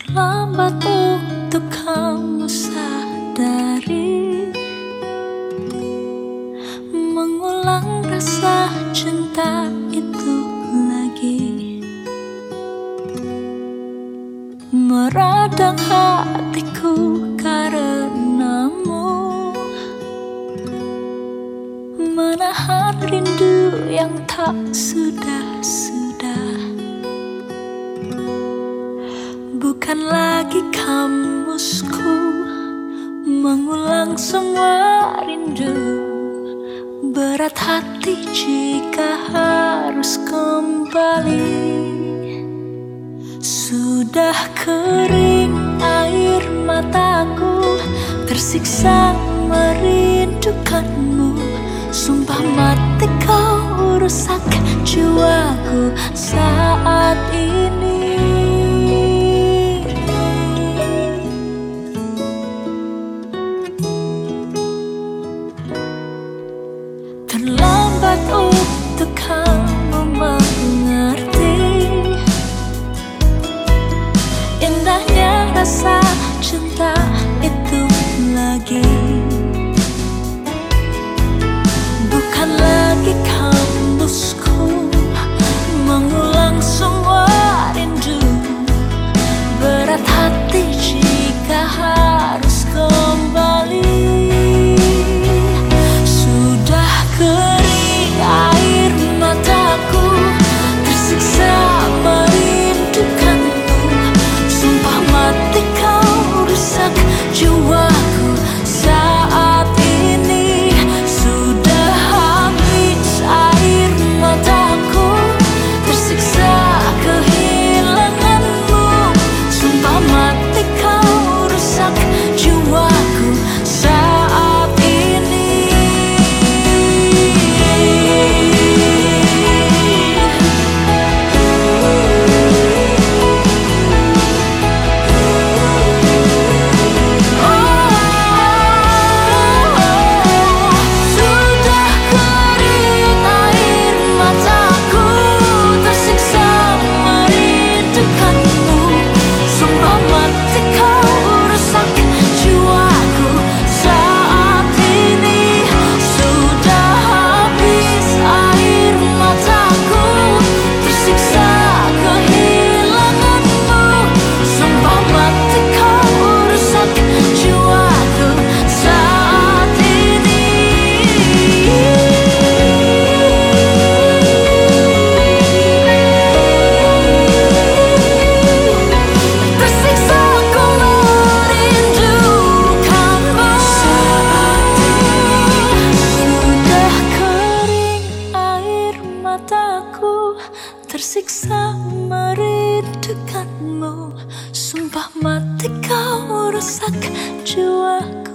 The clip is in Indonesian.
Terlambat untuk kamu sadari. Mengulang rasa cinta itu lagi. Meradang hatiku karenamu. Menahan rindu yang tak sudah-sudah Bukan lagi kamusku Mengulang semua rindu. Berat hati jika harus kembali. Sudah kering air mataku Tersiksa merindukanmu. Sumpah mati kau rusak jiwaku saat ini Terlambat untuk kamu Tersiksa merindukanmu. Sumpah mati kau rusak jiwaku